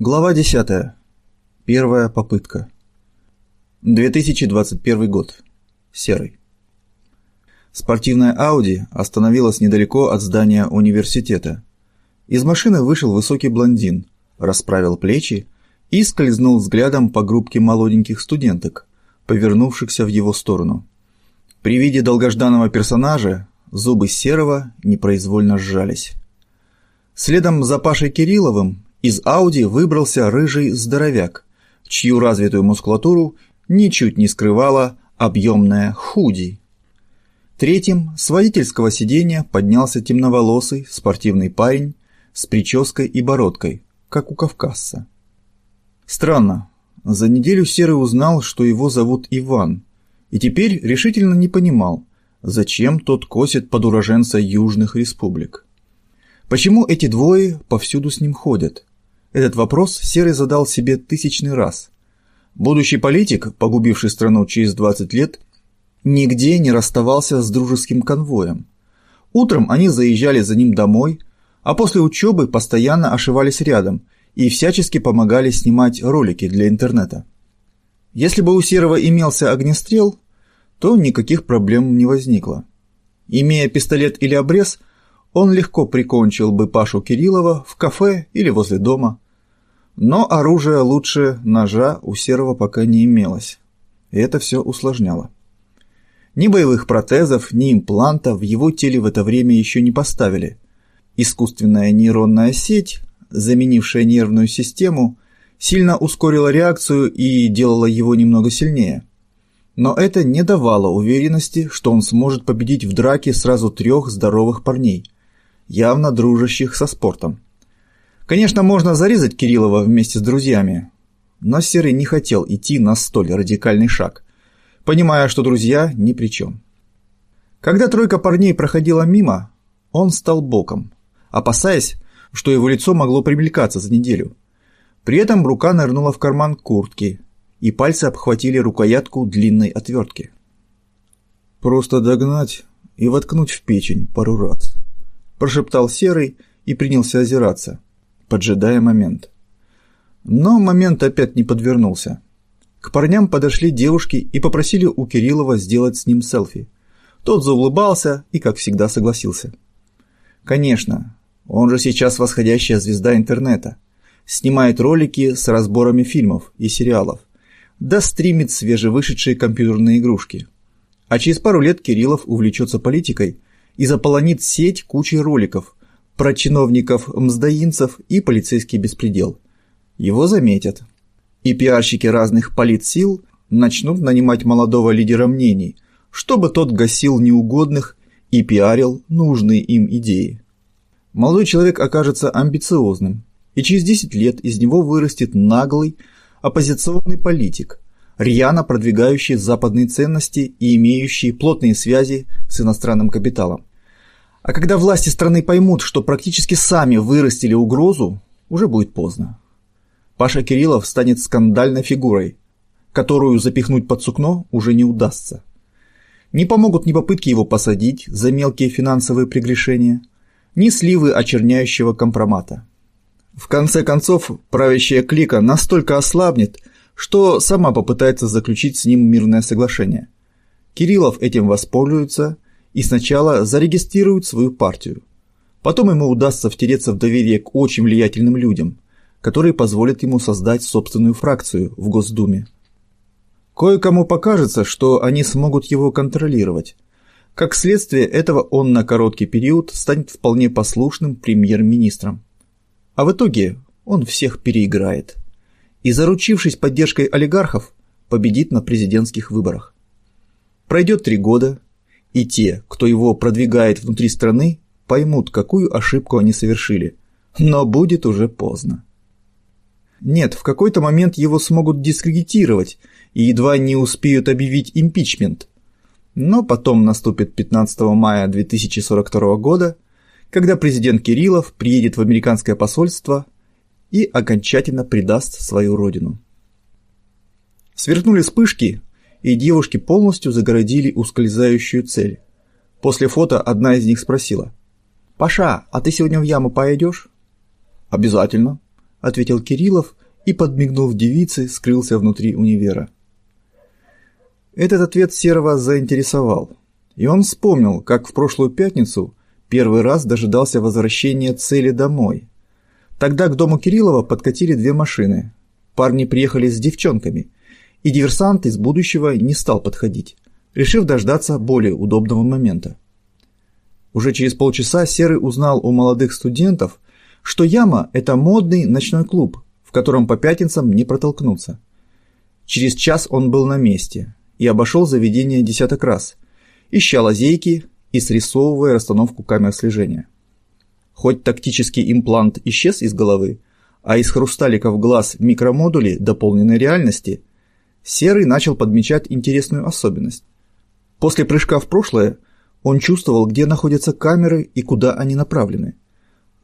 Глава 10. Первая попытка. 2021 год. Серый. Спортивная Ауди остановилась недалеко от здания университета. Из машины вышел высокий блондин, расправил плечи и скользнул взглядом по группке молоденьких студенток, повернувшихся в его сторону. При виде долгожданного персонажа зубы Серого непроизвольно сжались. Следом за Пашей Кирилловым из Ауди выбрался рыжий здоровяк, чью развитую мускулатуру ничуть не скрывала объемная худи. Третьим с водительского сиденья поднялся темноволосый спортивный парень с прической и бородкой, как у кавказца. Странно, за неделю Серый узнал, что его зовут Иван, и теперь решительно не понимал, зачем тот косит под уроженца южных республик. Почему эти двое повсюду с ним ходят? Этот вопрос Серый задал себе тысячный раз. Будущий политик, погубивший страну через 20 лет, нигде не расставался с дружеским конвоем. Утром они заезжали за ним домой, а после учебы постоянно ошивались рядом и всячески помогали снимать ролики для интернета. Если бы у Серого имелся огнестрел, то никаких проблем не возникло. Имея пистолет или обрез, он легко прикончил бы Пашу Кириллова в кафе или возле дома. Но оружия лучше ножа у Серого пока не имелось. И это все усложняло. Ни боевых протезов, ни имплантов в его теле в это время еще не поставили. Искусственная нейронная сеть, заменившая нервную систему, сильно ускорила реакцию и делала его немного сильнее. Но это не давало уверенности, что он сможет победить в драке сразу трех здоровых парней, явно дружащих со спортом. Конечно, можно зарезать Кириллова вместе с друзьями, но Серый не хотел идти на столь радикальный шаг, понимая, что друзья ни при чем. Когда тройка парней проходила мимо, он стал боком, опасаясь, что его лицо могло примелькаться за неделю. При этом рука нырнула в карман куртки, и пальцы обхватили рукоятку длинной отвертки. «Просто догнать и воткнуть в печень пару раз», – прошептал Серый и принялся озираться – поджидая момент. Но момент опять не подвернулся. К парням подошли девушки и попросили у Кириллова сделать с ним селфи. Тот заулыбался и, как всегда, согласился. Конечно, он же сейчас восходящая звезда интернета. Снимает ролики с разборами фильмов и сериалов. Да стримит свежевышедшие компьютерные игрушки. А через пару лет Кириллов увлечется политикой и заполонит сеть кучей роликов, про чиновников-мздоинцев и полицейский беспредел. Его заметят. И пиарщики разных политсил начнут нанимать молодого лидера мнений, чтобы тот гасил неугодных и пиарил нужные им идеи. Молодой человек окажется амбициозным, и через 10 лет из него вырастет наглый, оппозиционный политик, рьяно продвигающий западные ценности и имеющий плотные связи с иностранным капиталом. А когда власти страны поймут, что практически сами вырастили угрозу, уже будет поздно. Паша Кириллов станет скандальной фигурой, которую запихнуть под сукно уже не удастся. Не помогут ни попытки его посадить за мелкие финансовые прегрешения, ни сливы очерняющего компромата. В конце концов, правящая клика настолько ослабнет, что сама попытается заключить с ним мирное соглашение. Кириллов этим воспользуется – и сначала зарегистрирует свою партию. Потом ему удастся втереться в доверие к очень влиятельным людям, которые позволят ему создать собственную фракцию в Госдуме. Кое-кому покажется, что они смогут его контролировать. Как следствие этого он на короткий период станет вполне послушным премьер-министром. А в итоге он всех переиграет. И заручившись поддержкой олигархов, победит на президентских выборах. Пройдет три года, и те, кто его продвигает внутри страны, поймут, какую ошибку они совершили. Но будет уже поздно. Нет, в какой-то момент его смогут дискредитировать и едва не успеют объявить импичмент. Но потом наступит 15 мая 2042 года, когда президент Кириллов приедет в американское посольство и окончательно предаст свою родину. Сверкнули вспышки, и девушки полностью загородили ускользающую цель. После фото одна из них спросила. «Паша, а ты сегодня в яму пойдешь?» «Обязательно», – ответил Кириллов и, подмигнув девице, скрылся внутри универа. Этот ответ Серого заинтересовал, и он вспомнил, как в прошлую пятницу первый раз дожидался возвращения цели домой. Тогда к дому Кириллова подкатили две машины. Парни приехали с девчонками, и диверсант из будущего не стал подходить, решив дождаться более удобного момента. Уже через полчаса Серый узнал у молодых студентов, что Яма – это модный ночной клуб, в котором по пятницам не протолкнуться. Через час он был на месте и обошел заведение десяток раз, ища лазейки и срисовывая расстановку камер слежения. Хоть тактический имплант исчез из головы, а из хрусталиков глаз микромодули дополненной реальности, Серый начал подмечать интересную особенность. После прыжка в прошлое он чувствовал, где находятся камеры и куда они направлены.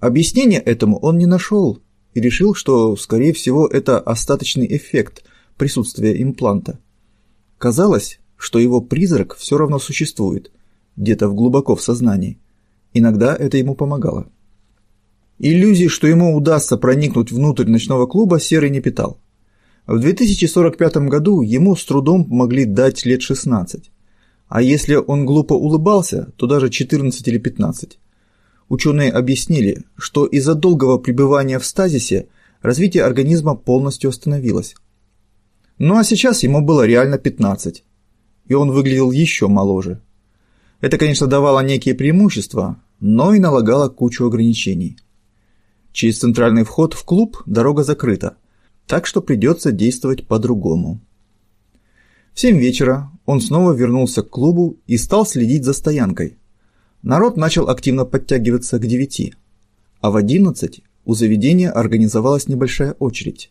Объяснения этому он не нашел и решил, что, скорее всего, это остаточный эффект присутствия импланта. Казалось, что его призрак все равно существует, где-то глубоко в сознании. Иногда это ему помогало. Иллюзий, что ему удастся проникнуть внутрь ночного клуба, Серый не питал. В 2045 году ему с трудом могли дать лет 16. А если он глупо улыбался, то даже 14 или 15. Ученые объяснили, что из-за долгого пребывания в стазисе развитие организма полностью остановилось. Ну а сейчас ему было реально 15, и он выглядел еще моложе. Это, конечно, давало некие преимущества, но и налагало кучу ограничений. Через центральный вход в клуб дорога закрыта, так что придется действовать по-другому. В 7 вечера он снова вернулся к клубу и стал следить за стоянкой. Народ начал активно подтягиваться к 9, а в 11 у заведения организовалась небольшая очередь.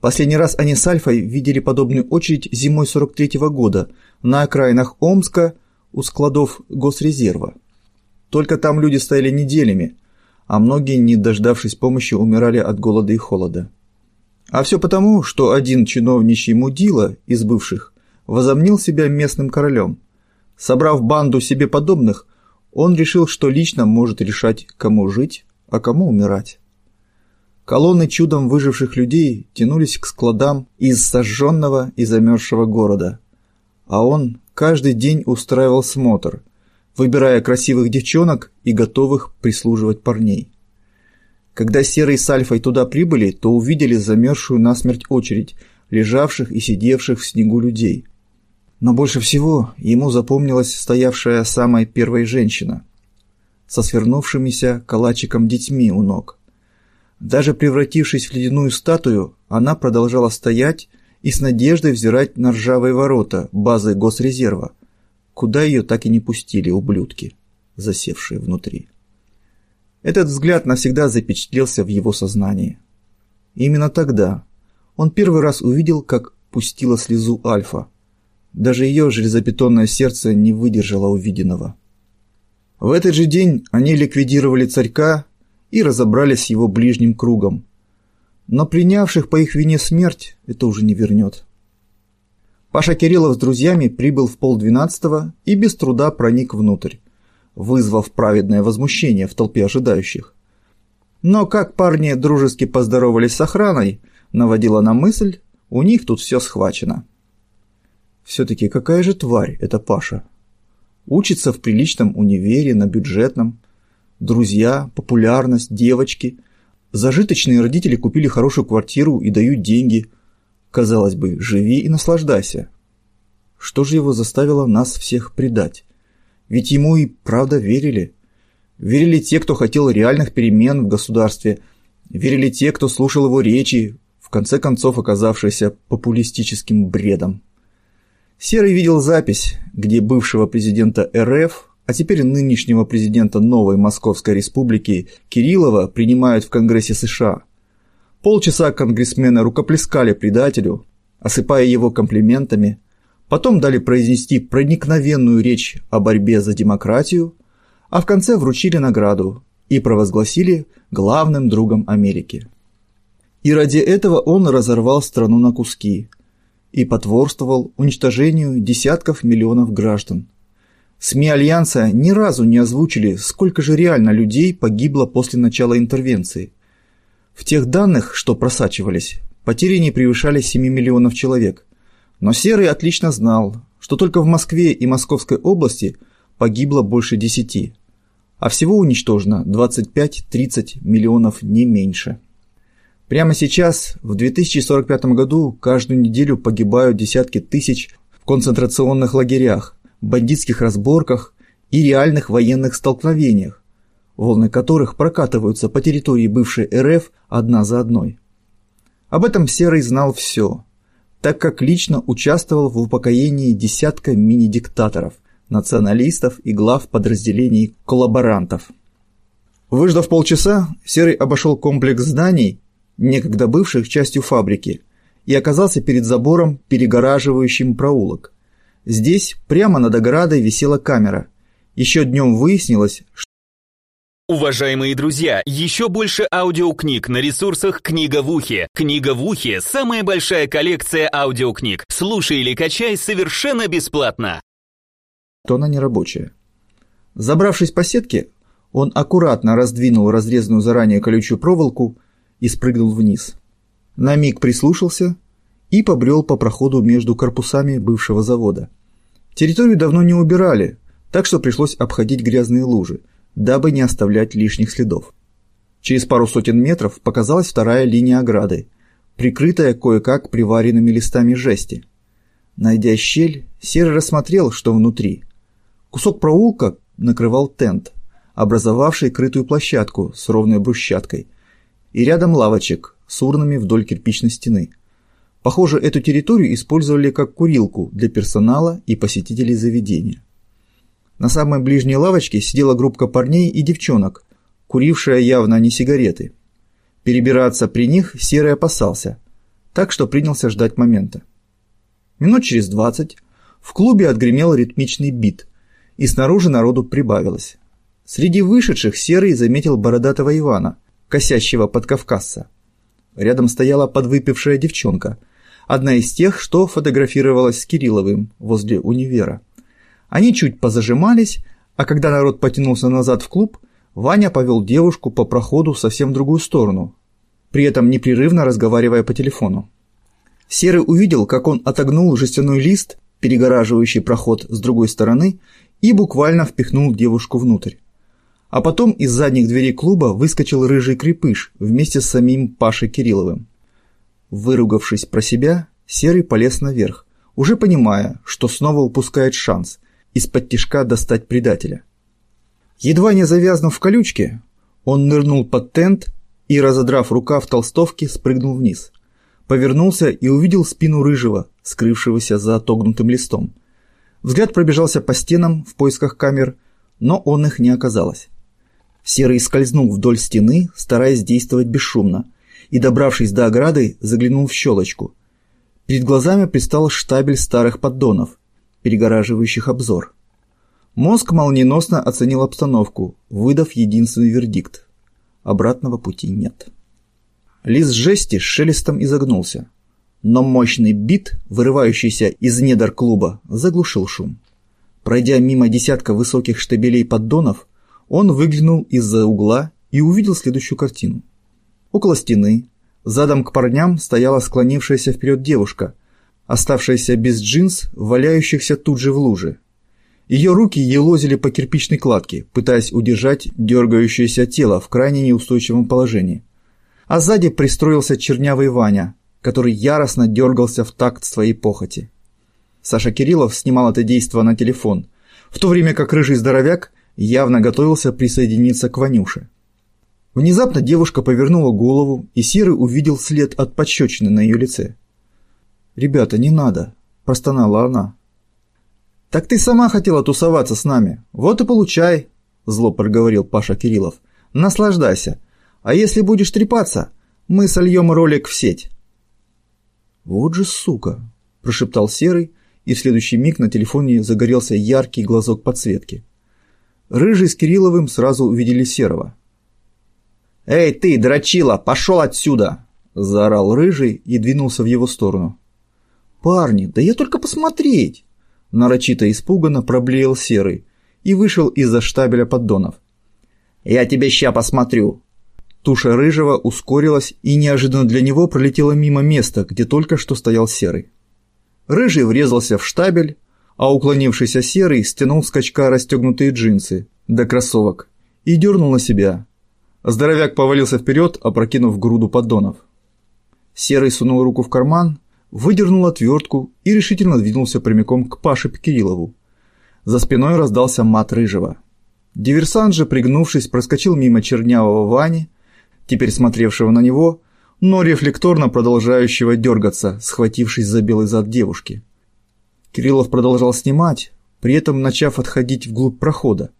Последний раз они с Альфой видели подобную очередь зимой 43 -го года на окраинах Омска у складов Госрезерва. Только там люди стояли неделями, а многие, не дождавшись помощи, умирали от голода и холода. А все потому, что один чиновничий мудила из бывших возомнил себя местным королем. Собрав банду себе подобных, он решил, что лично может решать, кому жить, а кому умирать. Колонны чудом выживших людей тянулись к складам из сожженного и замерзшего города. А он каждый день устраивал смотр, выбирая красивых девчонок и готовых прислуживать парней. Когда Серый с Альфой туда прибыли, то увидели замерзшую насмерть очередь лежавших и сидевших в снегу людей. Но больше всего ему запомнилась стоявшая самой первой женщина со свернувшимися калачиком детьми у ног. Даже превратившись в ледяную статую, она продолжала стоять и с надеждой взирать на ржавые ворота базы Госрезерва, куда ее так и не пустили ублюдки, засевшие внутри. Этот взгляд навсегда запечатлелся в его сознании. именно тогда он первый раз увидел, как пустила слезу Альфа, даже ее железобетонное сердце не выдержало увиденного. В этот же день они ликвидировали царька и разобрались с его ближним кругом. Но принявших по их вине смерть это уже не вернет. Паша Кириллов с друзьями прибыл в полдвенадцатого и без труда проник внутрь, вызвав праведное возмущение в толпе ожидающих. Но как парни дружески поздоровались с охраной, наводила на мысль, у них тут все схвачено. Все-таки какая же тварь эта Паша? Учится в приличном универе, на бюджетном. Друзья, популярность, девочки. Зажиточные родители купили хорошую квартиру и дают деньги. Казалось бы, живи и наслаждайся. Что же его заставило нас всех предать? Ведь ему и правда верили. Верили те, кто хотел реальных перемен в государстве. Верили те, кто слушал его речи, в конце концов оказавшиеся популистическим бредом. Серый видел запись, где бывшего президента РФ, а теперь нынешнего президента новой Московской республики Кириллова принимают в Конгрессе США. Полчаса конгрессмены рукоплескали предателю, осыпая его комплиментами, потом дали произнести проникновенную речь о борьбе за демократию, а в конце вручили награду и провозгласили главным другом Америки. И ради этого он разорвал страну на куски – и потворствовал уничтожению десятков миллионов граждан. СМИ Альянса ни разу не озвучили, сколько же реально людей погибло после начала интервенции. В тех данных, что просачивались, потери не превышали 7 миллионов человек. Но Серый отлично знал, что только в Москве и Московской области погибло больше 10, а всего уничтожено 25-30 миллионов не меньше. Прямо сейчас, в 2045 году, каждую неделю погибают десятки тысяч в концентрационных лагерях, бандитских разборках и реальных военных столкновениях, волны которых прокатываются по территории бывшей РФ одна за одной. Об этом Серый знал все, так как лично участвовал в упокоении десятка мини-диктаторов, националистов и глав подразделений коллаборантов. Выждав полчаса, Серый обошел комплекс зданий, некогда бывших частью фабрики, и оказался перед забором, перегораживающим проулок. Здесь, прямо над оградой, висела камера. Еще днем выяснилось, Уважаемые друзья, еще больше аудиокниг на ресурсах «Книга в ухе». «Книга в ухе» — самая большая коллекция аудиокниг. Слушай или качай совершенно бесплатно. То она нерабочая. Забравшись по сетке, он аккуратно раздвинул разрезанную заранее колючую проволоку и спрыгнул вниз. На миг прислушался и побрел по проходу между корпусами бывшего завода. Территорию давно не убирали, так что пришлось обходить грязные лужи, дабы не оставлять лишних следов. Через пару сотен метров показалась вторая линия ограды, прикрытая кое-как приваренными листами жести. Найдя щель, Серый рассмотрел, что внутри. Кусок проулка накрывал тент, образовавший крытую площадку с ровной брусчаткой, и рядом лавочек с урнами вдоль кирпичной стены. Похоже, эту территорию использовали как курилку для персонала и посетителей заведения. На самой ближней лавочке сидела группа парней и девчонок, курившая явно не сигареты. Перебираться при них Серый опасался, так что принялся ждать момента. Минут через двадцать в клубе отгремел ритмичный бит, и снаружи народу прибавилось. Среди вышедших Серый заметил бородатого Ивана, косящего под Кавказца. Рядом стояла подвыпившая девчонка, одна из тех, что фотографировалась с Кирилловым возле универа. Они чуть позажимались, а когда народ потянулся назад в клуб, Ваня повел девушку по проходу совсем в другую сторону, при этом непрерывно разговаривая по телефону. Серый увидел, как он отогнул жестяной лист, перегораживающий проход с другой стороны, и буквально впихнул девушку внутрь. А потом из задних дверей клуба выскочил рыжий крепыш вместе с самим Пашей Кирилловым. Выругавшись про себя, Серый полез наверх, уже понимая, что снова упускает шанс – из-под тишка достать предателя. Едва не завязнув в колючке, он нырнул под тент и, разодрав рукав толстовки, спрыгнул вниз. Повернулся и увидел спину рыжего, скрывшегося за отогнутым листом. Взгляд пробежался по стенам в поисках камер, но он их не оказалось. Серый скользнул вдоль стены, стараясь действовать бесшумно, и, добравшись до ограды, заглянул в щелочку. Перед глазами предстал штабель старых поддонов, перегораживающих обзор. Мозг молниеносно оценил обстановку, выдав единственный вердикт. Обратного пути нет. Лист жести с шелестом изогнулся, но мощный бит, вырывающийся из недр клуба, заглушил шум. Пройдя мимо десятка высоких штабелей поддонов, он выглянул из-за угла и увидел следующую картину. Около стены, задом к парням, стояла склонившаяся вперед девушка оставшаяся без джинс, валяющихся тут же в луже. Ее руки елозили по кирпичной кладке, пытаясь удержать дергающееся тело в крайне неустойчивом положении. А сзади пристроился чернявый Ваня, который яростно дергался в такт своей похоти. Саша Кириллов снимал это действо на телефон, в то время как рыжий здоровяк явно готовился присоединиться к Ванюше. Внезапно девушка повернула голову, и Серый увидел след от пощечины на ее лице. «Ребята, не надо», – простонала она. «Так ты сама хотела тусоваться с нами. Вот и получай», – зло проговорил Паша Кириллов. «Наслаждайся. А если будешь трепаться, мы сольем ролик в сеть». «Вот же сука», – прошептал Серый, и в следующий миг на телефоне загорелся яркий глазок подсветки. Рыжий с Кирилловым сразу увидели Серого. «Эй ты, дрочила, пошел отсюда!» – заорал Рыжий и двинулся в его сторону. «Парни, да я только посмотреть!» Нарочито испуганно проблеял Серый и вышел из-за штабеля поддонов. «Я тебе ща посмотрю!» Туша рыжего ускорилась и неожиданно для него пролетела мимо места, где только что стоял серый. Рыжий врезался в штабель, а уклонившийся серый стянул с качка расстегнутые джинсы до кроссовок и дернул на себя. Здоровяк повалился вперед, опрокинув груду поддонов. Серый сунул руку в карман, выдернул отвертку и решительно двинулся прямиком к Паше Кириллову. За спиной раздался мат Рыжего. Диверсант же, пригнувшись, проскочил мимо чернявого Вани, теперь смотревшего на него, но рефлекторно продолжающего дергаться, схватившись за белый зад девушки. Кириллов продолжал снимать, при этом начав отходить вглубь прохода.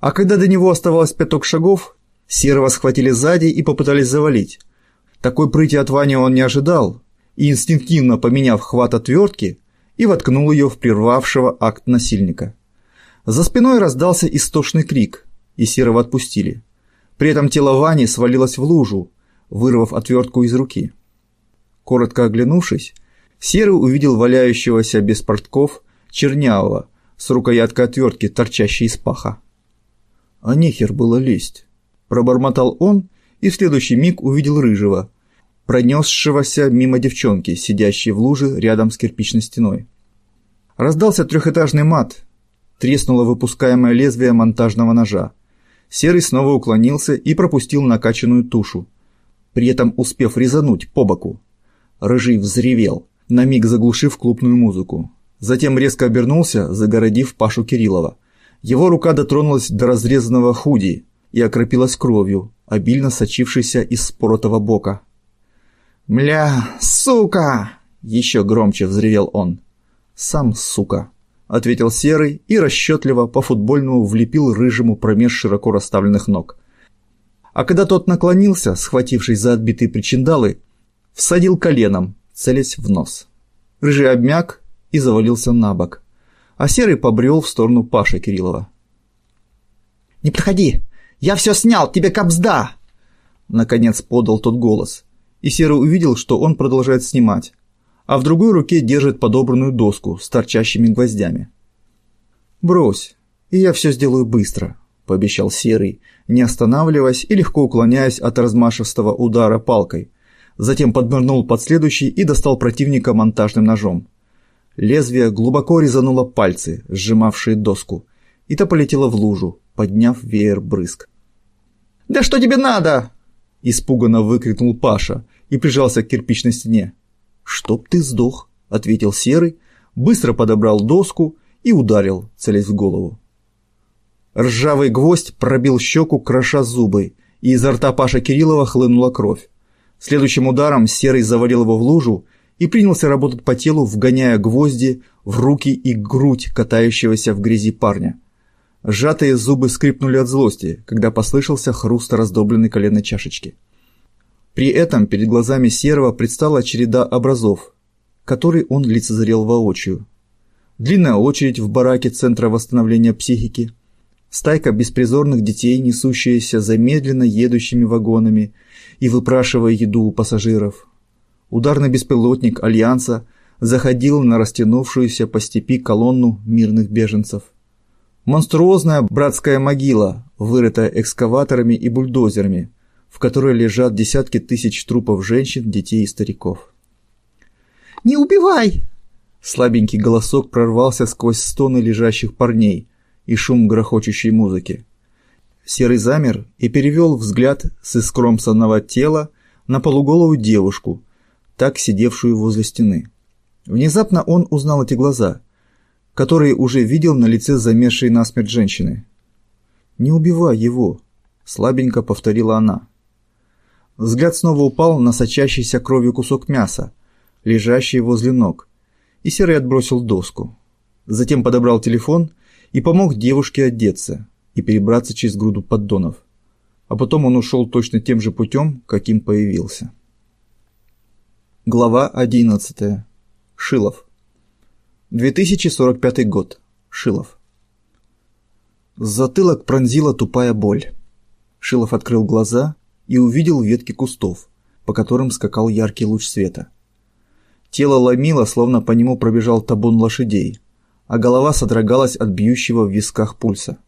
А когда до него оставалось пяток шагов, Серого схватили сзади и попытались завалить. Такой прыти от Вани он не ожидал, и инстинктивно поменяв хват отвертки, и воткнул ее в прервавшего акт насильника. За спиной раздался истошный крик, и Серого отпустили. При этом тело Вани свалилось в лужу, вырвав отвертку из руки. Коротко оглянувшись, Серый увидел валяющегося без портков чернявого с рукояткой отвертки, торчащей из паха. «А нехер было лезть!» – пробормотал он и в следующий миг увидел рыжего, пронесшегося мимо девчонки, сидящей в луже рядом с кирпичной стеной. Раздался трехэтажный мат, треснуло выпускаемое лезвие монтажного ножа. Серый снова уклонился и пропустил накачанную тушу, при этом успев резануть по боку. Рыжий взревел, на миг заглушив клубную музыку. Затем резко обернулся, загородив Пашу Кириллова. Его рука дотронулась до разрезанного худи и окропилась кровью, обильно сочившейся из споротого бока. «Мля, сука!» – еще громче взревел он. «Сам сука!» ответил Серый и расчетливо по-футбольному влепил рыжему промеж широко расставленных ног. А когда тот наклонился, схватившись за отбитые причиндалы, всадил коленом, целясь в нос. Рыжий обмяк и завалился на бок, а Серый побрел в сторону Паши Кириллова. «Не проходи! Я все снял! Тебе капсда!» Наконец подал тот голос, и Серый увидел, что он продолжает снимать, а в другой руке держит подобранную доску с торчащими гвоздями. «Брось, и я все сделаю быстро», – пообещал Серый, не останавливаясь и легко уклоняясь от размашистого удара палкой. Затем подмырнул под следующий и достал противника монтажным ножом. Лезвие глубоко резануло пальцы, сжимавшие доску, и та полетела в лужу, подняв веер брызг. «Да что тебе надо?» – испуганно выкрикнул Паша и прижался к кирпичной стене. «Чтоб ты сдох», — ответил Серый, быстро подобрал доску и ударил, целясь в голову. Ржавый гвоздь пробил щеку, кроша зубы, и изо рта Паша Кириллова хлынула кровь. Следующим ударом Серый завалил его в лужу и принялся работать по телу, вгоняя гвозди в руки и грудь катающегося в грязи парня. Сжатые зубы скрипнули от злости, когда послышался хруст раздобленной коленной чашечки. При этом перед глазами Серого предстала череда образов, который он лицезрел воочию. Длинная очередь в бараке Центра восстановления психики, стайка беспризорных детей, несущаяся за медленно едущими вагонами и выпрашивая еду у пассажиров. Ударный беспилотник Альянса заходил на растянувшуюся по степи колонну мирных беженцев. Монструозная братская могила, вырытая экскаваторами и бульдозерами – в которой лежат десятки тысяч трупов женщин, детей и стариков. «Не убивай!» Слабенький голосок прорвался сквозь стоны лежащих парней и шум грохочущей музыки. Серый замер и перевел взгляд с искромсанного тела на полуголую девушку, так сидевшую возле стены. Внезапно он узнал эти глаза, которые уже видел на лице замершей насмерть женщины. «Не убивай его!» – слабенько повторила она. Взгляд снова упал на сочащийся кровью кусок мяса, лежащий возле ног, и Серый отбросил доску. Затем подобрал телефон и помог девушке одеться и перебраться через груду поддонов. А потом он ушел точно тем же путем, каким появился. Глава 11. Шилов. 2045 год. Шилов. Затылок пронзила тупая боль. Шилов открыл глаза и увидел ветки кустов, по которым скакал яркий луч света. Тело ломило, словно по нему пробежал табун лошадей, а голова содрогалась от бьющего в висках пульса.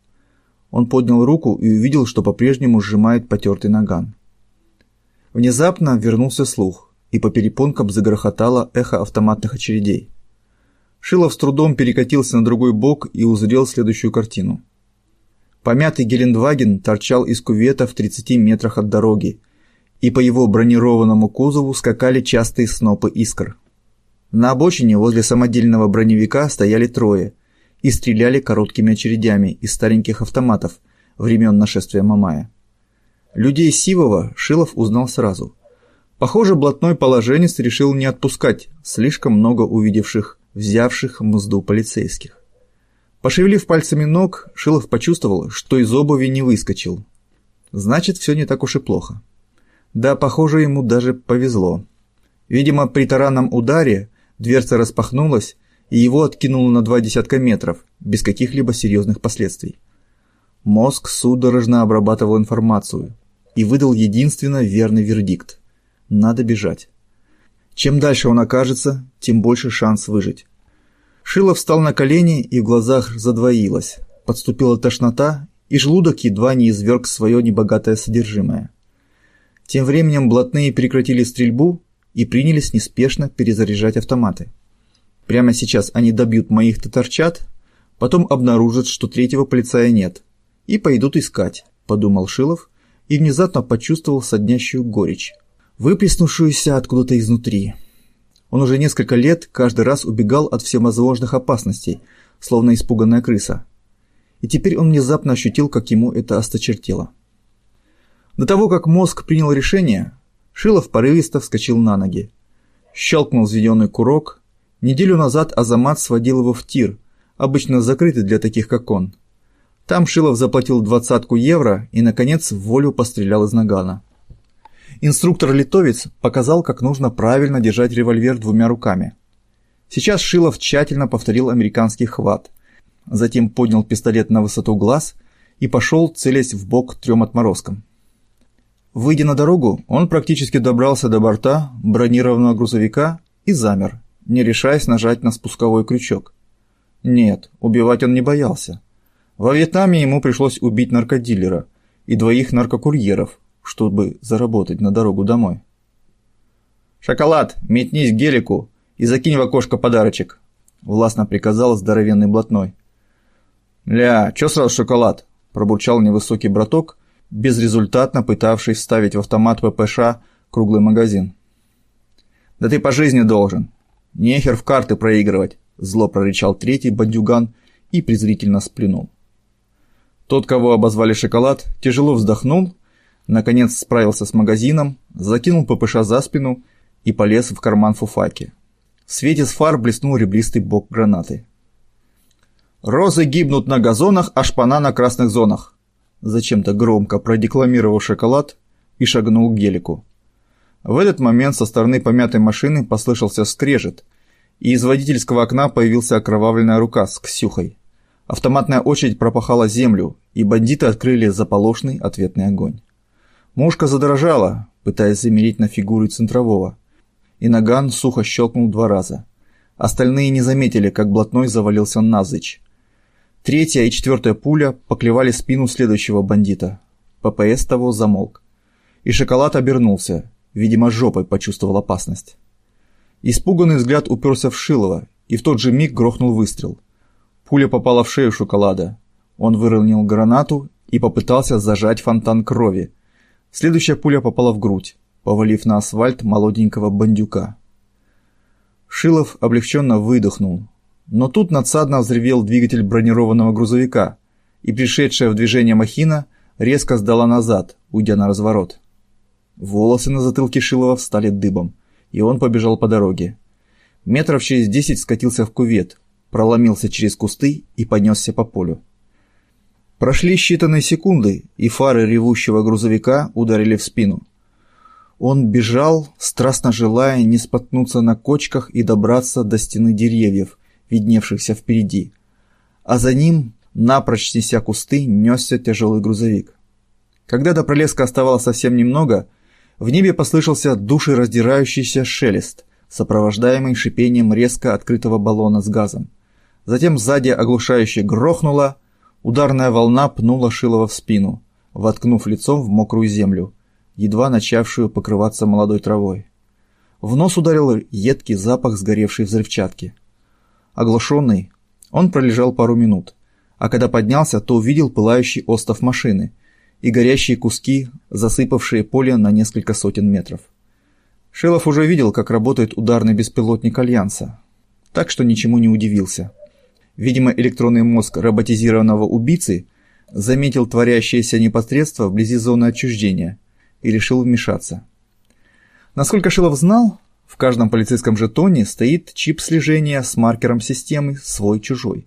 Он поднял руку и увидел, что по-прежнему сжимает потертый наган. Внезапно вернулся слух, и по перепонкам загрохотало эхо автоматных очередей. Шилов с трудом перекатился на другой бок и узрел следующую картину. Помятый Гелендваген торчал из кувета в 30 метрах от дороги, и по его бронированному кузову скакали частые снопы искр. На обочине возле самодельного броневика стояли трое и стреляли короткими очередями из стареньких автоматов времен нашествия Мамая. Людей Сивова Шилов узнал сразу. Похоже, блатной положенец решил не отпускать слишком много увидевших, взявших мзду полицейских. Пошевелив пальцами ног, Шилов почувствовал, что из обуви не выскочил. Значит, все не так уж и плохо. Да, похоже, ему даже повезло. Видимо, при таранном ударе дверца распахнулась, и его откинуло на два десятка метров, без каких-либо серьезных последствий. Мозг судорожно обрабатывал информацию, и выдал единственно верный вердикт. Надо бежать. Чем дальше он окажется, тем больше шанс выжить. Шилов встал на колени и в глазах задвоилось. Подступила тошнота, и желудок едва не изверг свое небогатое содержимое. Тем временем блатные прекратили стрельбу и принялись неспешно перезаряжать автоматы. Прямо сейчас они добьют моих татарчат, потом обнаружат, что третьего полицая нет, и пойдут искать, подумал Шилов и внезапно почувствовал соднящую горечь, выплеснувшуюся откуда-то изнутри. Он уже несколько лет каждый раз убегал от всевозможных опасностей, словно испуганная крыса. И теперь он внезапно ощутил, как ему это осточертело. До того, как мозг принял решение, Шилов порывисто вскочил на ноги. Щелкнул взведенный курок. Неделю назад Азамат сводил его в тир, обычно закрытый для таких, как он. Там Шилов заплатил двадцатку евро и, наконец, в волю пострелял из нагана. Инструктор-литовец показал, как нужно правильно держать револьвер двумя руками. Сейчас Шилов тщательно повторил американский хват, затем поднял пистолет на высоту глаз и пошел, целясь в бок трем отморозкам. Выйдя на дорогу, он практически добрался до борта бронированного грузовика и замер, не решаясь нажать на спусковой крючок. Нет, убивать он не боялся. Во Вьетнаме ему пришлось убить наркодилера и двоих наркокурьеров, чтобы заработать на дорогу домой. «Шоколад, метнись к гелику и закинь в окошко подарочек», – властно приказал здоровенный блатной. «Ля, чё сразу шоколад?» – пробурчал невысокий браток, безрезультатно пытавшись вставить в автомат ППШ круглый магазин. «Да ты по жизни должен. Нехер в карты проигрывать», – зло прорычал третий бандюган и презрительно сплюнул. Тот, кого обозвали шоколад, тяжело вздохнул, наконец справился с магазином, закинул ППШ за спину и полез в карман фуфаки. В свете с фар блеснул ребристый бок гранаты. «Розы гибнут на газонах, а шпана на красных зонах!» Зачем-то громко продекламировал шоколад и шагнул к гелику. В этот момент со стороны помятой машины послышался скрежет, и из водительского окна появился окровавленная рука с Ксюхой. Автоматная очередь пропахала землю, и бандиты открыли заполошный ответный огонь. Мушка задрожала, пытаясь замереть на фигуру центрового, и наган сухо щелкнул два раза. Остальные не заметили, как блатной завалился назычь. Третья и четвертая пуля поклевали спину следующего бандита. ППС того замолк. И шоколад обернулся, видимо, жопой почувствовал опасность. Испуганный взгляд уперся в Шилова, и в тот же миг грохнул выстрел – Пуля попала в шею шоколада. Он выровнял гранату и попытался зажать фонтан крови. Следующая пуля попала в грудь, повалив на асфальт молоденького бандюка. Шилов облегченно выдохнул. Но тут надсадно взревел двигатель бронированного грузовика, и пришедшая в движение махина резко сдала назад, уйдя на разворот. Волосы на затылке Шилова встали дыбом, и он побежал по дороге. Метров через десять скатился в кувет, проломился через кусты и понесся по полю. Прошли считанные секунды, и фары ревущего грузовика ударили в спину. Он бежал, страстно желая не споткнуться на кочках и добраться до стены деревьев, видневшихся впереди. А за ним, напрочь снеся кусты, несся тяжелый грузовик. Когда до пролеска оставалось совсем немного, в небе послышался душераздирающийся шелест, сопровождаемый шипением резко открытого баллона с газом. Затем сзади оглушающе грохнуло, ударная волна пнула Шилова в спину, воткнув лицом в мокрую землю. едва начавшую покрываться молодой травой. В нос ударил едкий запах сгоревшей взрывчатки. Оглушенный, он пролежал пару минут, а когда поднялся, то увидел пылающий остов машины и горящие куски, засыпавшие поле на несколько сотен метров. Шилов уже видел, как работает ударный беспилотник Альянса, так что ничему не удивился. Видимо, электронный мозг роботизированного убийцы заметил творящееся непосредство вблизи зоны отчуждения и решил вмешаться. Насколько Шилов знал, в каждом полицейском жетоне стоит чип слежения с маркером системы «свой-чужой».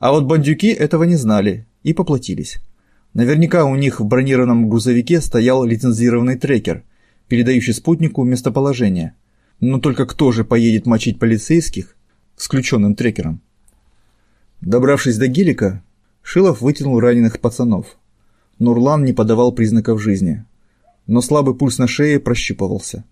А вот бандюки этого не знали и поплатились. Наверняка у них в бронированном грузовике стоял лицензированный трекер, передающий спутнику местоположение. Но только кто же поедет мочить полицейских с включенным трекером? Добравшись до гелика, Шилов вытянул раненых пацанов. Нурлан не подавал признаков жизни, но слабый пульс на шее прощупывался.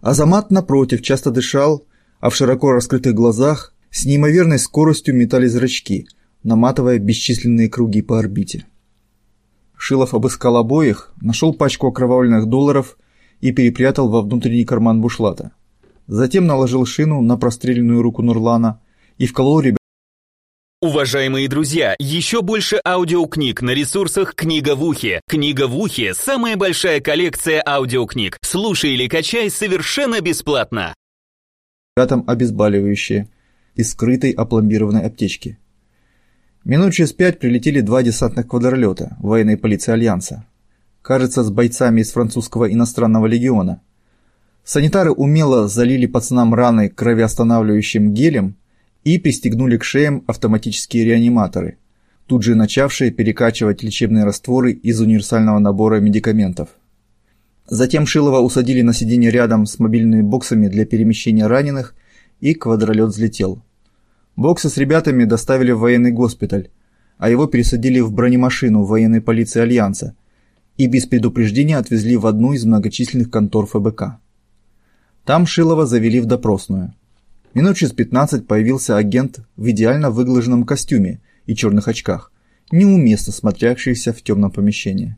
Азамат, напротив, часто дышал, а в широко раскрытых глазах с неимоверной скоростью метали зрачки, наматывая бесчисленные круги по орбите. Шилов обыскал обоих, нашел пачку окровавленных долларов и перепрятал во внутренний карман бушлата. Затем наложил шину на простреленную руку Нурлана и вколол Уважаемые друзья, еще больше аудиокниг на ресурсах «Книга в ухе». «Книга в ухе» — самая большая коллекция аудиокниг. Слушай или качай совершенно бесплатно. Рядом обезболивающее из скрытой опломбированной аптечки. Минут через пять прилетели два десантных квадролета военной полиции Альянса. Кажется, с бойцами из французского иностранного легиона. Санитары умело залили пацанам раны кровеостанавливающим гелем и пристегнули к шеям автоматические реаниматоры, тут же начавшие перекачивать лечебные растворы из универсального набора медикаментов. Затем Шилова усадили на сиденье рядом с мобильными боксами для перемещения раненых, и квадролет взлетел. Боксы с ребятами доставили в военный госпиталь, а его пересадили в бронемашину военной полиции Альянса и без предупреждения отвезли в одну из многочисленных контор ФБК. Там Шилова завели в допросную. Минут через 15 появился агент в идеально выглаженном костюме и черных очках, неуместно смотрящийся в темном помещении.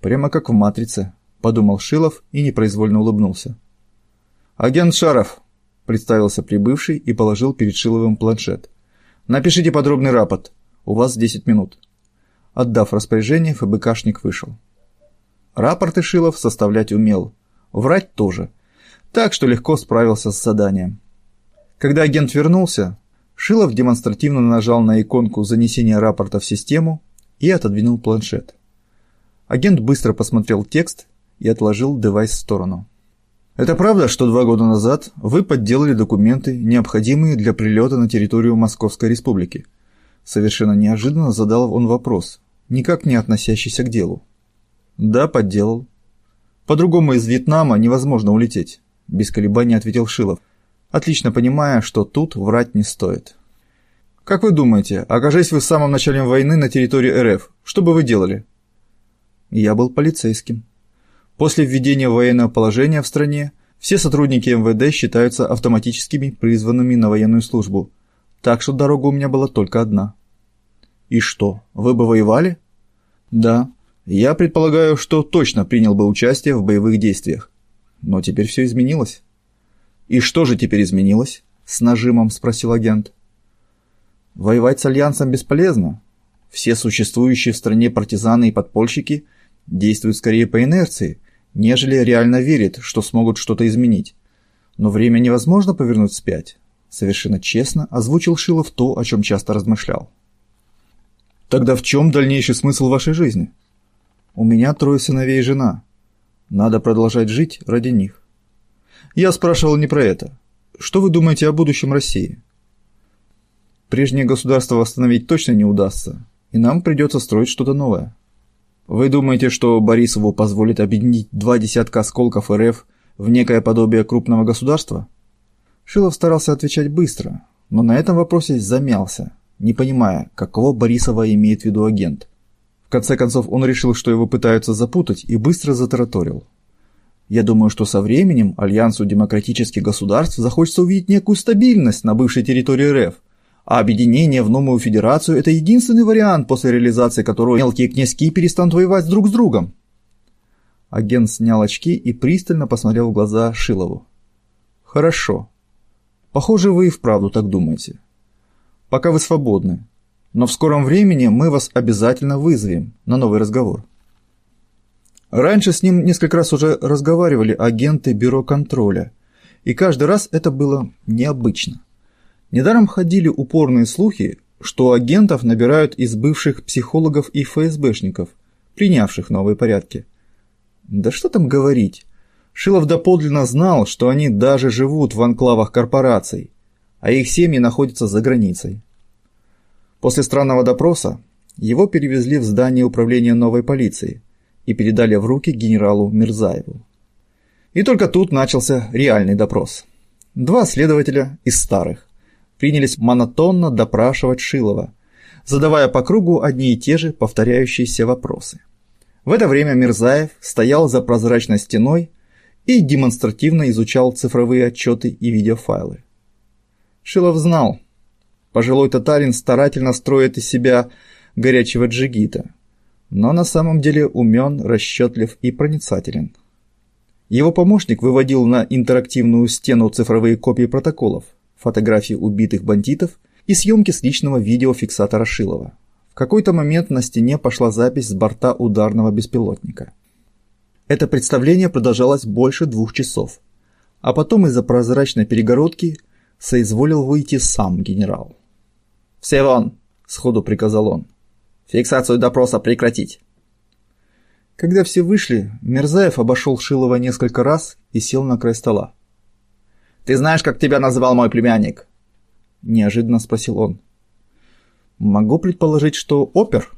«Прямо как в «Матрице», — подумал Шилов и непроизвольно улыбнулся. «Агент Шаров», — представился прибывший и положил перед Шиловым планшет. «Напишите подробный рапорт. У вас 10 минут». Отдав распоряжение, ФБКшник вышел. Рапорты Шилов составлять умел, врать тоже, так что легко справился с заданием. Когда агент вернулся, Шилов демонстративно нажал на иконку занесения рапорта в систему и отодвинул планшет. Агент быстро посмотрел текст и отложил девайс в сторону. «Это правда, что два года назад вы подделали документы, необходимые для прилета на территорию Московской Республики?» Совершенно неожиданно задал он вопрос, никак не относящийся к делу. «Да, подделал. По-другому из Вьетнама невозможно улететь», – без колебаний ответил Шилов отлично понимая, что тут врать не стоит. Как вы думаете, окажись вы в самом начале войны на территории РФ, что бы вы делали? Я был полицейским. После введения военного положения в стране все сотрудники МВД считаются автоматическими призванными на военную службу, так что дорога у меня была только одна. И что, вы бы воевали? Да. Я предполагаю, что точно принял бы участие в боевых действиях. Но теперь все изменилось. «И что же теперь изменилось?» – с нажимом спросил агент. «Воевать с Альянсом бесполезно. Все существующие в стране партизаны и подпольщики действуют скорее по инерции, нежели реально верят, что смогут что-то изменить. Но время невозможно повернуть вспять», – совершенно честно озвучил Шилов то, о чем часто размышлял. «Тогда в чем дальнейший смысл вашей жизни?» «У меня трое сыновей и жена. Надо продолжать жить ради них». Я спрашивал не про это. Что вы думаете о будущем России? Прежнее государство восстановить точно не удастся, и нам придется строить что-то новое. Вы думаете, что Борисову позволит объединить два десятка осколков РФ в некое подобие крупного государства? Шилов старался отвечать быстро, но на этом вопросе замялся, не понимая, какого Борисова имеет в виду агент. В конце концов он решил, что его пытаются запутать, и быстро затараторил. Я думаю, что со временем Альянсу демократических государств захочется увидеть некую стабильность на бывшей территории РФ, а объединение в новую федерацию – это единственный вариант, после реализации которого мелкие князьки перестанут воевать друг с другом. Агент снял очки и пристально посмотрел в глаза Шилову. «Хорошо. Похоже, вы и вправду так думаете. Пока вы свободны. Но в скором времени мы вас обязательно вызовем на новый разговор». Раньше с ним несколько раз уже разговаривали агенты бюро контроля, и каждый раз это было необычно. Недаром ходили упорные слухи, что агентов набирают из бывших психологов и ФСБшников, принявших новые порядки. Да что там говорить, Шилов доподлинно знал, что они даже живут в анклавах корпораций, а их семьи находятся за границей. После странного допроса его перевезли в здание управления новой полиции и передали в руки генералу Мирзаеву. И только тут начался реальный допрос. Два следователя из старых принялись монотонно допрашивать Шилова, задавая по кругу одни и те же повторяющиеся вопросы. В это время Мирзаев стоял за прозрачной стеной и демонстративно изучал цифровые отчеты и видеофайлы. Шилов знал, пожилой татарин старательно строит из себя горячего джигита, но на самом деле умен, расчетлив и проницателен. Его помощник выводил на интерактивную стену цифровые копии протоколов, фотографии убитых бандитов и съемки с личного видеофиксатора Шилова. В какой-то момент на стене пошла запись с борта ударного беспилотника. Это представление продолжалось больше двух часов, а потом из-за прозрачной перегородки соизволил выйти сам генерал. «Все вон!» – сходу приказал он. «Фиксацию допроса прекратить!» Когда все вышли, Мерзаев обошел Шилова несколько раз и сел на край стола. Ты знаешь, как тебя называл мой племянник?» Неожиданно спросил он. «Могу предположить, что опер?»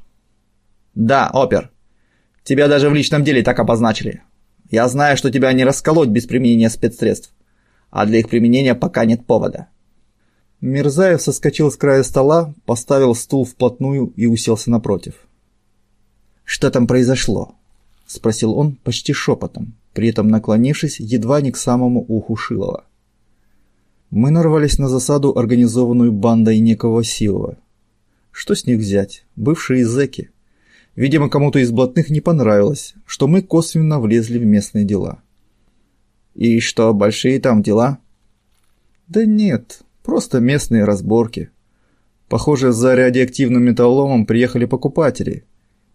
«Да, опер. Тебя даже в личном деле так обозначили. Я знаю, что тебя не расколоть без применения спецсредств, а для их применения пока нет повода». Мирзаев соскочил с края стола, поставил стул вплотную и уселся напротив. «Что там произошло?» — спросил он почти шепотом, при этом наклонившись едва не к самому уху Шилова. Мы нарвались на засаду, организованную бандой некого Силова. Что с них взять? Бывшие зэки. Видимо, кому-то из блатных не понравилось, что мы косвенно влезли в местные дела. И что, большие там дела? Да нет, просто местные разборки. Похоже, за радиоактивным металлоломом приехали покупатели,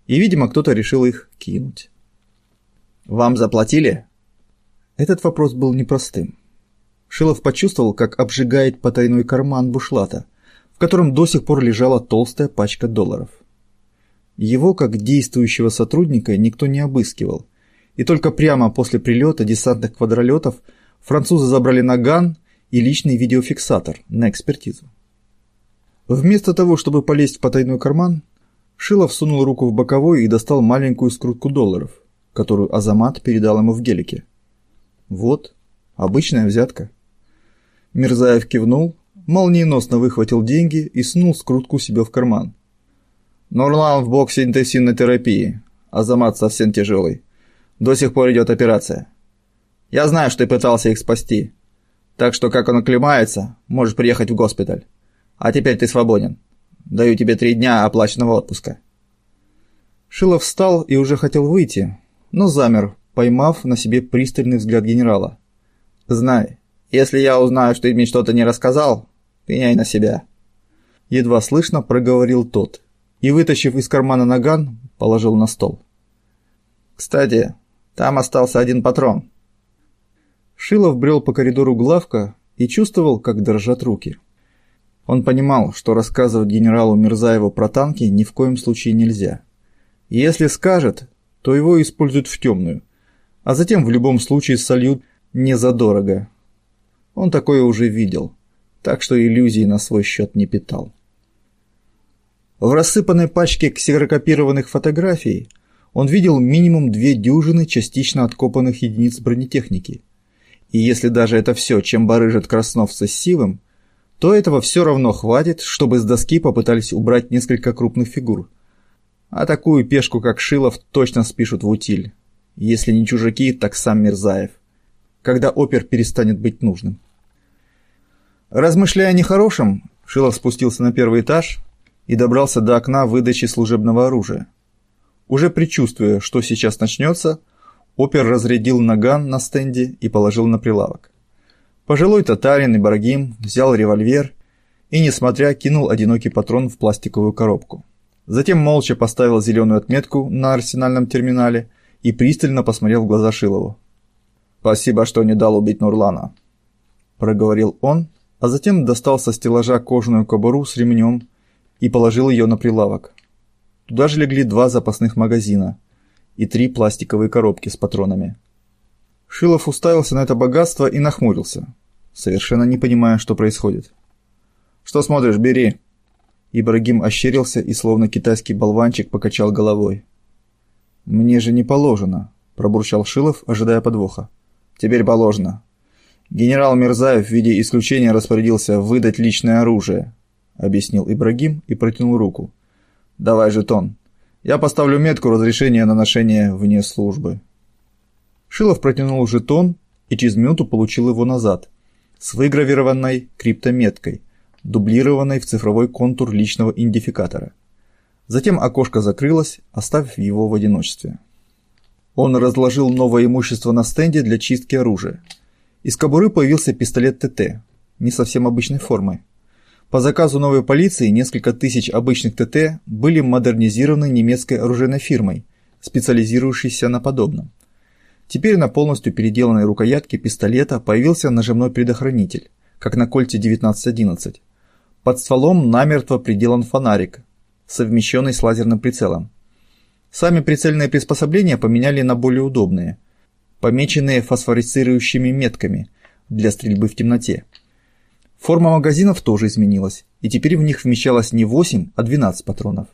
и, видимо, кто-то решил их кинуть. Вам заплатили? Этот вопрос был непростым. Шилов почувствовал, как обжигает потайной карман бушлата, в котором до сих пор лежала толстая пачка долларов. Его, как действующего сотрудника, никто не обыскивал, и только прямо после прилета десантных квадролетов французы забрали наган и личный видеофиксатор на экспертизу. Вместо того, чтобы полезть в потайной карман, Шилов сунул руку в боковой и достал маленькую скрутку долларов, которую Азамат передал ему в гелике. Вот, обычная взятка. Мирзаев кивнул, молниеносно выхватил деньги и снул скрутку себе в карман. Нурлан в боксе интенсивной терапии. Азамат совсем тяжелый. До сих пор идет операция. Я знаю, что ты пытался их спасти. Так что, как он оклемается, можешь приехать в госпиталь. А теперь ты свободен. Даю тебе три дня оплаченного отпуска. Шилов встал и уже хотел выйти, но замер, поймав на себе пристальный взгляд генерала. «Знай, если я узнаю, что ты мне что-то не рассказал, пеняй на себя. Едва слышно проговорил тот и, вытащив из кармана наган, положил на стол. Кстати, там остался один патрон. Шилов брел по коридору главка и чувствовал, как дрожат руки. Он понимал, что рассказывать генералу Мирзаеву про танки ни в коем случае нельзя. И если скажет, то его используют в темную, а затем в любом случае сольют не задорого, он такое уже видел, так что иллюзий на свой счет не питал. В рассыпанной пачке ксерокопированных фотографий он видел минимум две дюжины частично откопанных единиц бронетехники. И если даже это все, чем барыжат красновцы с Сивым, то этого все равно хватит, чтобы с доски попытались убрать несколько крупных фигур. А такую пешку, как Шилов, точно спишут в утиль. Если не чужаки, так сам Мирзаев когда опер перестанет быть нужным. Размышляя о нехорошем, Шилов спустился на первый этаж и добрался до окна выдачи служебного оружия. Уже предчувствуя, что сейчас начнется, Опер разрядил наган на стенде и положил на прилавок. Пожилой татарин Ибрагим взял револьвер и, несмотря, кинул одинокий патрон в пластиковую коробку. Затем молча поставил зеленую отметку на арсенальном терминале и пристально посмотрел в глаза Шилову. «Спасибо, что не дал убить Нурлана», – проговорил он, а затем достал со стеллажа кожаную кобуру с ремнем и положил ее на прилавок. Туда же легли два запасных магазина и три пластиковые коробки с патронами. Шилов уставился на это богатство и нахмурился, совершенно не понимая, что происходит. «Что смотришь, бери!» Ибрагим ощерился и, словно китайский болванчик, покачал головой. «Мне же не положено», – пробурчал Шилов, ожидая подвоха. «Теперь положено. Генерал Мирзаев в виде исключения распорядился выдать личное оружие», – объяснил Ибрагим и протянул руку. «Давай жетон. Я поставлю метку разрешения на ношение вне службы». Шилов протянул жетон и через минуту получил его назад с выгравированной криптометкой – дублированной в цифровой контур личного идентификатора. Затем окошко закрылось, оставив его в одиночестве. Он разложил новое имущество на стенде для чистки оружия. Из кобуры появился пистолет ТТ, не совсем обычной формы. По заказу новой полиции несколько тысяч обычных ТТ были модернизированы немецкой оружейной фирмой, специализирующейся на подобном. Теперь на полностью переделанной рукоятке пистолета появился нажимной предохранитель, как на кольте 1911. Под стволом намертво приделан фонарик, совмещенный с лазерным прицелом. Сами прицельные приспособления поменяли на более удобные, помеченные фосфорицирующими метками для стрельбы в темноте. Форма магазинов тоже изменилась, и теперь в них вмещалось не 8, а 12 патронов.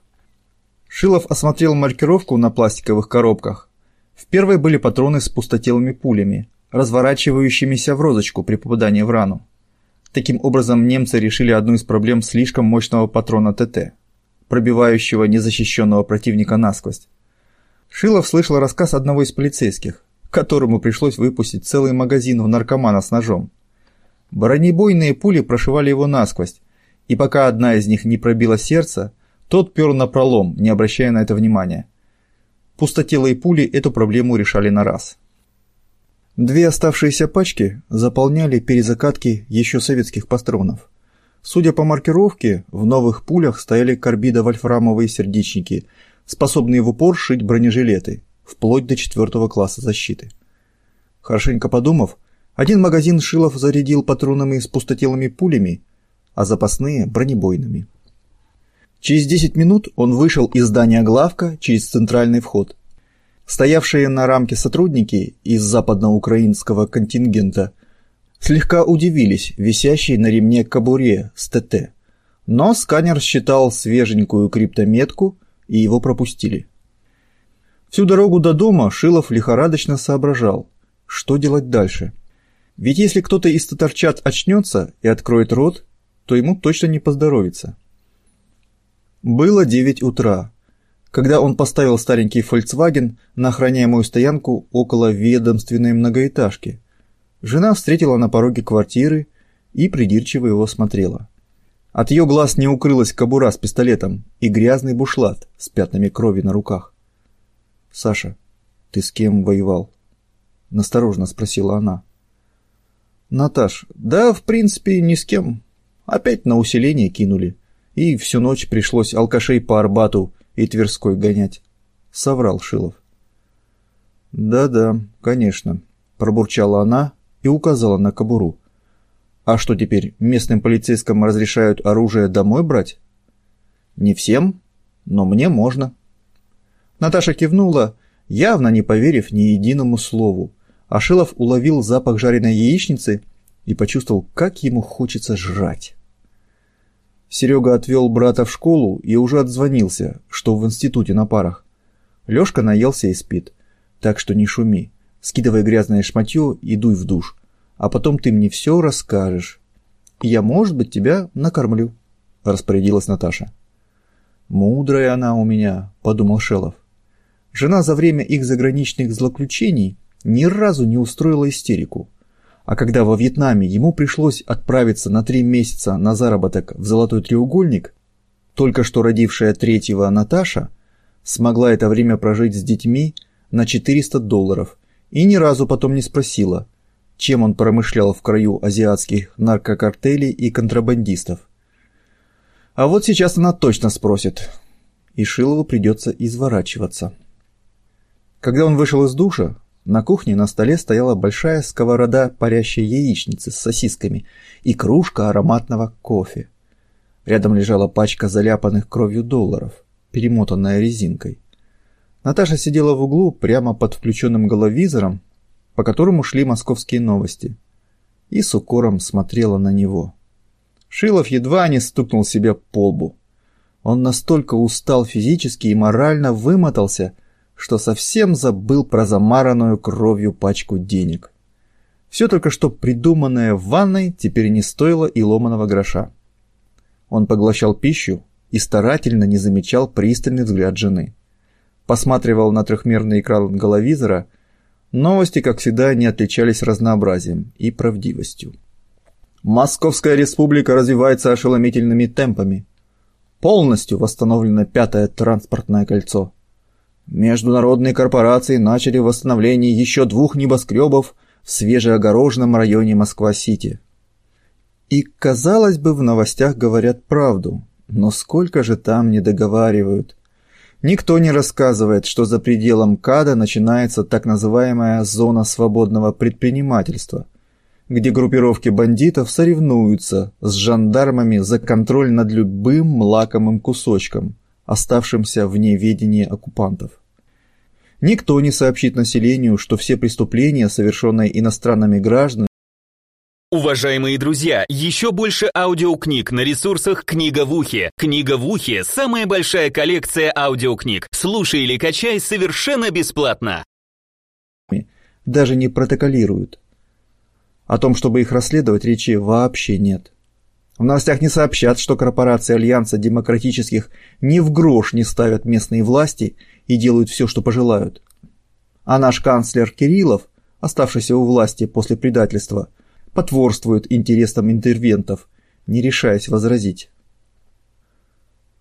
Шилов осмотрел маркировку на пластиковых коробках. В первой были патроны с пустотелыми пулями, разворачивающимися в розочку при попадании в рану. Таким образом, немцы решили одну из проблем слишком мощного патрона ТТ, пробивающего незащищенного противника насквозь. Шилов слышал рассказ одного из полицейских, которому пришлось выпустить целый магазин в наркомана с ножом. Бронебойные пули прошивали его насквозь, и пока одна из них не пробила сердце, тот пер на пролом, не обращая на это внимания. Пустотелые пули эту проблему решали на раз. Две оставшиеся пачки заполняли перезакатки еще советских патронов. Судя по маркировке, в новых пулях стояли карбидо-вольфрамовые сердечники, способные в упор шить бронежилеты, вплоть до четвертого класса защиты. Хорошенько подумав, один магазин Шилов зарядил патронами с пустотелыми пулями, а запасные – бронебойными. Через 10 минут он вышел из здания главка через центральный вход. Стоявшие на рамке сотрудники из западноукраинского контингента слегка удивились висящей на ремне кобуре с ТТ. Но сканер считал свеженькую криптометку и его пропустили. Всю дорогу до дома Шилов лихорадочно соображал, что делать дальше. Ведь если кто-то из татарчат очнется и откроет рот, то ему точно не поздоровится. Было 9 утра когда он поставил старенький Volkswagen на охраняемую стоянку около ведомственной многоэтажки. Жена встретила на пороге квартиры и придирчиво его смотрела. От ее глаз не укрылась кобура с пистолетом и грязный бушлат с пятнами крови на руках. «Саша, ты с кем воевал?» – насторожно спросила она. «Наташ, да, в принципе, ни с кем. Опять на усиление кинули. И всю ночь пришлось алкашей по Арбату и Тверской гонять. Соврал Шилов. Да-да, конечно, пробурчала она и указала на кобуру. А что теперь, местным полицейским разрешают оружие домой брать? Не всем, но мне можно. Наташа кивнула, явно не поверив ни единому слову. А Шилов уловил запах жареной яичницы и почувствовал, как ему хочется жрать. Серега отвел брата в школу и уже отзвонился, что в институте на парах. Лёшка наелся и спит. Так что не шуми. Скидывай грязное шматье и дуй в душ. А потом ты мне все расскажешь. Я, может быть, тебя накормлю, распорядилась Наташа. Мудрая она у меня, подумал Шелов. Жена за время их заграничных злоключений ни разу не устроила истерику. А когда во Вьетнаме ему пришлось отправиться на три месяца на заработок в Золотой треугольник, только что родившая третьего Наташа смогла это время прожить с детьми на 400 долларов и ни разу потом не спросила, чем он промышлял в краю азиатских наркокартелей и контрабандистов. А вот сейчас она точно спросит, и Шилову придется изворачиваться. Когда он вышел из душа, на кухне на столе стояла большая сковорода парящей яичницы с сосисками и кружка ароматного кофе. Рядом лежала пачка заляпанных кровью долларов, перемотанная резинкой. Наташа сидела в углу прямо под включенным головизором, по которому шли московские новости, и с укором смотрела на него. Шилов едва не стукнул себя по лбу. Он настолько устал физически и морально вымотался, что совсем забыл про замаранную кровью пачку денег. Все только что придуманное в ванной теперь не стоило и ломаного гроша. Он поглощал пищу и старательно не замечал пристальный взгляд жены. Посматривал на трехмерный экран головизора. Новости, как всегда, не отличались разнообразием и правдивостью. Московская республика развивается ошеломительными темпами. Полностью восстановлено пятое транспортное кольцо. Международные корпорации начали восстановление еще двух небоскребов в свежеогороженном районе Москва-Сити. И, казалось бы, в новостях говорят правду, но сколько же там не договаривают. Никто не рассказывает, что за пределом КАДа начинается так называемая зона свободного предпринимательства – где группировки бандитов соревнуются с жандармами за контроль над любым лакомым кусочком, оставшимся вне ведения оккупантов. Никто не сообщит населению, что все преступления, совершенные иностранными гражданами, Уважаемые друзья, еще больше аудиокниг на ресурсах «Книга в ухе». «Книга в ухе» — самая большая коллекция аудиокниг. Слушай или качай совершенно бесплатно. даже не протоколируют. О том, чтобы их расследовать, речи вообще нет. В новостях не сообщат, что корпорации Альянса Демократических ни в грош не ставят местные власти и делают все, что пожелают. А наш канцлер Кириллов, оставшийся у власти после предательства, потворствует интересам интервентов, не решаясь возразить.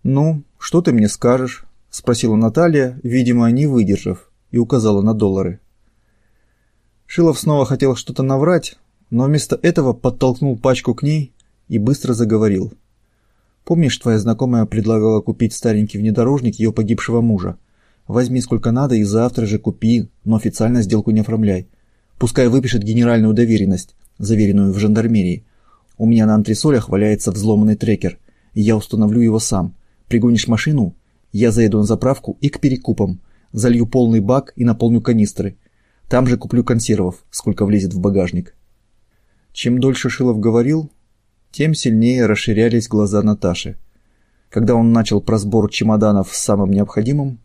«Ну, что ты мне скажешь?» – спросила Наталья, видимо, не выдержав, и указала на доллары. Шилов снова хотел что-то наврать, но вместо этого подтолкнул пачку к ней и быстро заговорил. «Помнишь, твоя знакомая предлагала купить старенький внедорожник ее погибшего мужа? Возьми сколько надо и завтра же купи, но официально сделку не оформляй. Пускай выпишет генеральную доверенность, заверенную в жандармерии. У меня на антресолях валяется взломанный трекер, и я установлю его сам. Пригонишь машину, я заеду на заправку и к перекупам. Залью полный бак и наполню канистры. Там же куплю консервов, сколько влезет в багажник. Чем дольше Шилов говорил, тем сильнее расширялись глаза Наташи. Когда он начал просбор чемоданов с самым необходимым,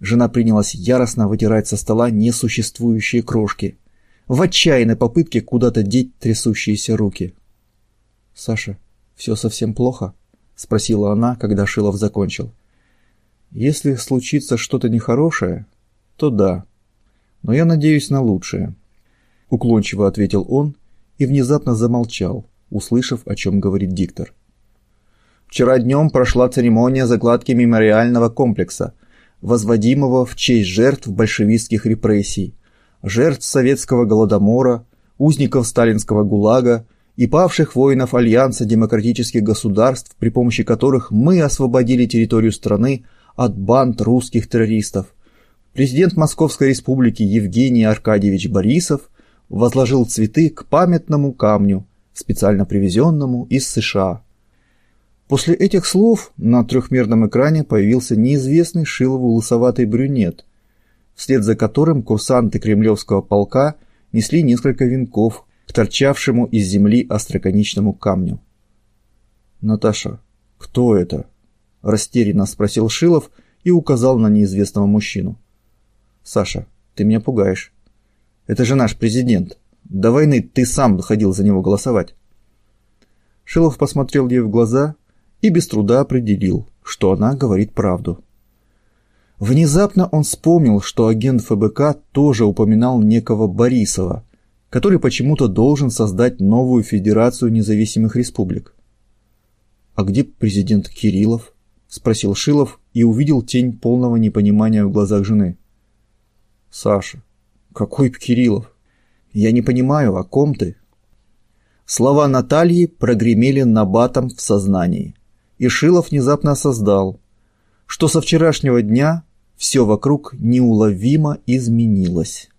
жена принялась яростно вытирать со стола несуществующие крошки, в отчаянной попытке куда-то деть трясущиеся руки. «Саша, все совсем плохо?» — спросила она, когда Шилов закончил. «Если случится что-то нехорошее, то да, но я надеюсь на лучшее», — уклончиво ответил он, — и внезапно замолчал, услышав, о чем говорит диктор. Вчера днем прошла церемония закладки мемориального комплекса, возводимого в честь жертв большевистских репрессий, жертв советского голодомора, узников сталинского ГУЛАГа и павших воинов Альянса демократических государств, при помощи которых мы освободили территорию страны от банд русских террористов. Президент Московской Республики Евгений Аркадьевич Борисов – возложил цветы к памятному камню, специально привезенному из США. После этих слов на трехмерном экране появился неизвестный Шилову лысоватый брюнет, вслед за которым курсанты кремлевского полка несли несколько венков к торчавшему из земли остроконечному камню. «Наташа, кто это?» – растерянно спросил Шилов и указал на неизвестного мужчину. «Саша, ты меня пугаешь. Это же наш президент. До войны ты сам ходил за него голосовать. Шилов посмотрел ей в глаза и без труда определил, что она говорит правду. Внезапно он вспомнил, что агент ФБК тоже упоминал некого Борисова, который почему-то должен создать новую Федерацию независимых республик. «А где президент Кириллов?» – спросил Шилов и увидел тень полного непонимания в глазах жены. «Саша, «Какой Кириллов? Я не понимаю, о ком ты?» Слова Натальи прогремели набатом в сознании, и Шилов внезапно осознал, что со вчерашнего дня все вокруг неуловимо изменилось.